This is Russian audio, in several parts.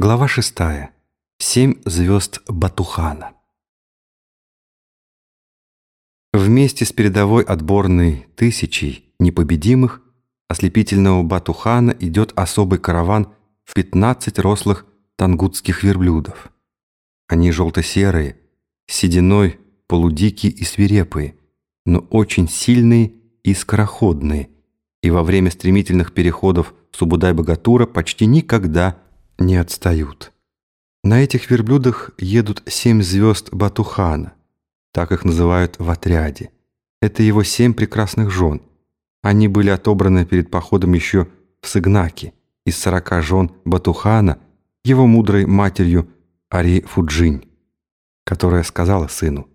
Глава шестая. Семь звезд Батухана. Вместе с передовой отборной тысячей непобедимых ослепительного Батухана идет особый караван в 15 рослых тангутских верблюдов. Они желто-серые, сединой, полудикие и свирепые, но очень сильные и скороходные, и во время стремительных переходов Субудай-Богатура почти никогда не отстают. На этих верблюдах едут семь звезд Батухана, так их называют в отряде. Это его семь прекрасных жен. Они были отобраны перед походом еще в Сыгнаке из сорока жен Батухана, его мудрой матерью Ари Фуджинь, которая сказала сыну,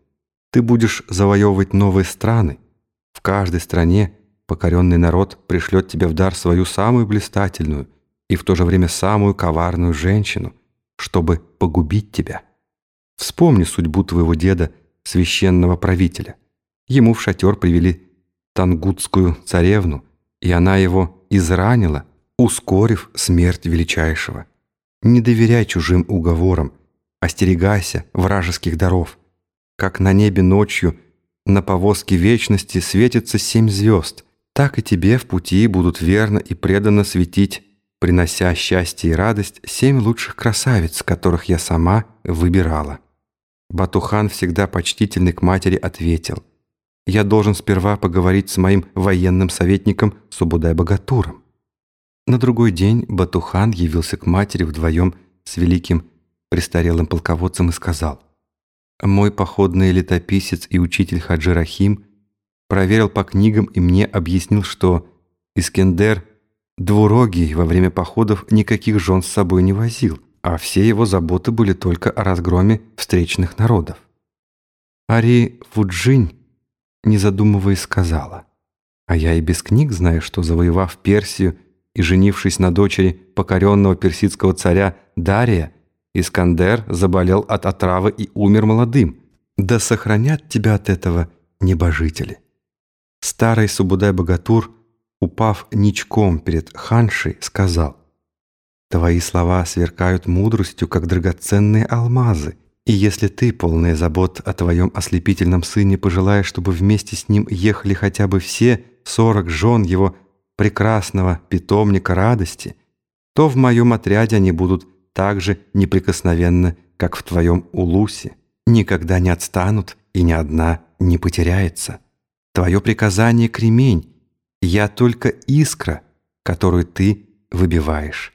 «Ты будешь завоевывать новые страны. В каждой стране покоренный народ пришлет тебе в дар свою самую блистательную – и в то же время самую коварную женщину, чтобы погубить тебя. Вспомни судьбу твоего деда, священного правителя. Ему в шатер привели тангутскую царевну, и она его изранила, ускорив смерть величайшего. Не доверяй чужим уговорам, остерегайся вражеских даров. Как на небе ночью на повозке вечности светится семь звезд, так и тебе в пути будут верно и преданно светить принося счастье и радость семь лучших красавиц, которых я сама выбирала. Батухан, всегда почтительный к матери, ответил, «Я должен сперва поговорить с моим военным советником Субудай-Богатуром». На другой день Батухан явился к матери вдвоем с великим престарелым полководцем и сказал, «Мой походный летописец и учитель Хаджи Рахим проверил по книгам и мне объяснил, что Искендер – Двурогий во время походов никаких жен с собой не возил, а все его заботы были только о разгроме встречных народов. Ари Фуджинь, не задумываясь, сказала, «А я и без книг знаю, что, завоевав Персию и женившись на дочери покоренного персидского царя Дария, Искандер заболел от отравы и умер молодым. Да сохранят тебя от этого небожители». Старый Субудай-Богатур – упав ничком перед ханшей, сказал, «Твои слова сверкают мудростью, как драгоценные алмазы, и если ты, полная забот о твоем ослепительном сыне, пожелаешь, чтобы вместе с ним ехали хотя бы все сорок жен его прекрасного питомника радости, то в моем отряде они будут так же неприкосновенны, как в твоем улусе, никогда не отстанут, и ни одна не потеряется. Твое приказание — кремень, я только искра, которую ты выбиваешь.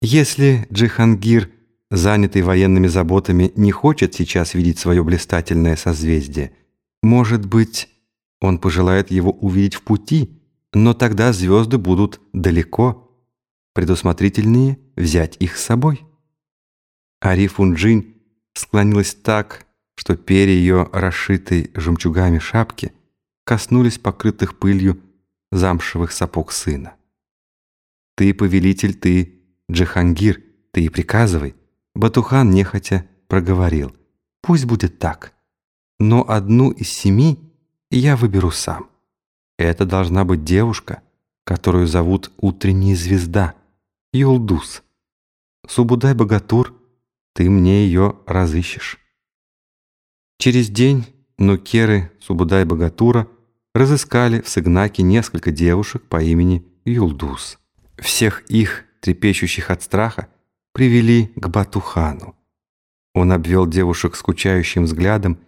Если Джихангир, занятый военными заботами, не хочет сейчас видеть свое блистательное созвездие, может быть, он пожелает его увидеть в пути, но тогда звезды будут далеко. Предусмотрительнее взять их с собой. Ари Фунджинь склонилась так, что перья ее, расшитой жемчугами шапки, коснулись покрытых пылью замшевых сапог сына. «Ты, повелитель, ты, Джихангир, ты и приказывай». Батухан нехотя проговорил. «Пусть будет так. Но одну из семи я выберу сам. Это должна быть девушка, которую зовут Утренняя Звезда, Юлдус. Субудай-богатур, ты мне ее разыщешь». Через день Нукеры Субудай-богатура разыскали в Сыгнаке несколько девушек по имени Юлдус. Всех их, трепещущих от страха, привели к Батухану. Он обвел девушек скучающим взглядом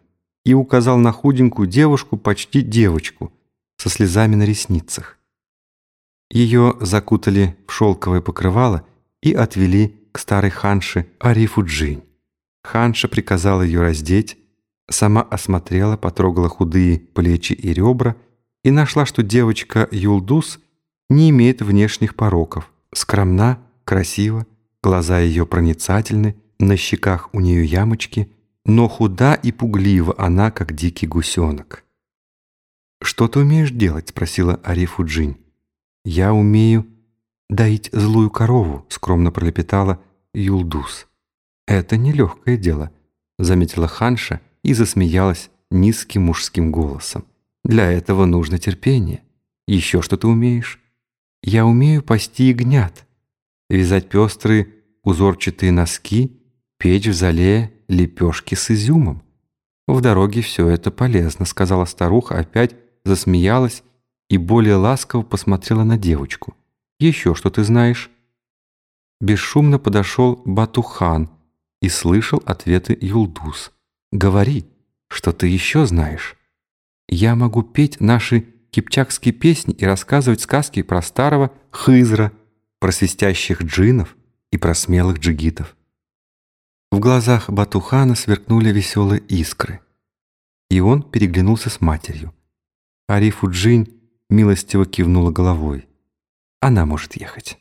и указал на худенькую девушку, почти девочку, со слезами на ресницах. Ее закутали в шелковое покрывало и отвели к старой ханше Арифуджинь. Ханша приказала ее раздеть, Сама осмотрела, потрогала худые плечи и ребра и нашла, что девочка Юлдус не имеет внешних пороков. Скромна, красива, глаза ее проницательны, на щеках у нее ямочки, но худа и пуглива она, как дикий гусенок. «Что ты умеешь делать?» — спросила Арифу Джинь. «Я умею доить злую корову», — скромно пролепетала Юлдус. «Это нелегкое дело», — заметила Ханша, — и засмеялась низким мужским голосом. «Для этого нужно терпение. Еще что ты умеешь?» «Я умею пасти ягнят, вязать пестрые узорчатые носки, печь в зале лепешки с изюмом. «В дороге все это полезно», — сказала старуха, опять засмеялась и более ласково посмотрела на девочку. «Еще что ты знаешь?» Бесшумно подошел Батухан и слышал ответы Юлдус. «Говори, что ты еще знаешь. Я могу петь наши кипчакские песни и рассказывать сказки про старого Хызра, про свистящих джинов и про смелых джигитов». В глазах Батухана сверкнули веселые искры, и он переглянулся с матерью. Арифу Джинь милостиво кивнула головой. Она может ехать.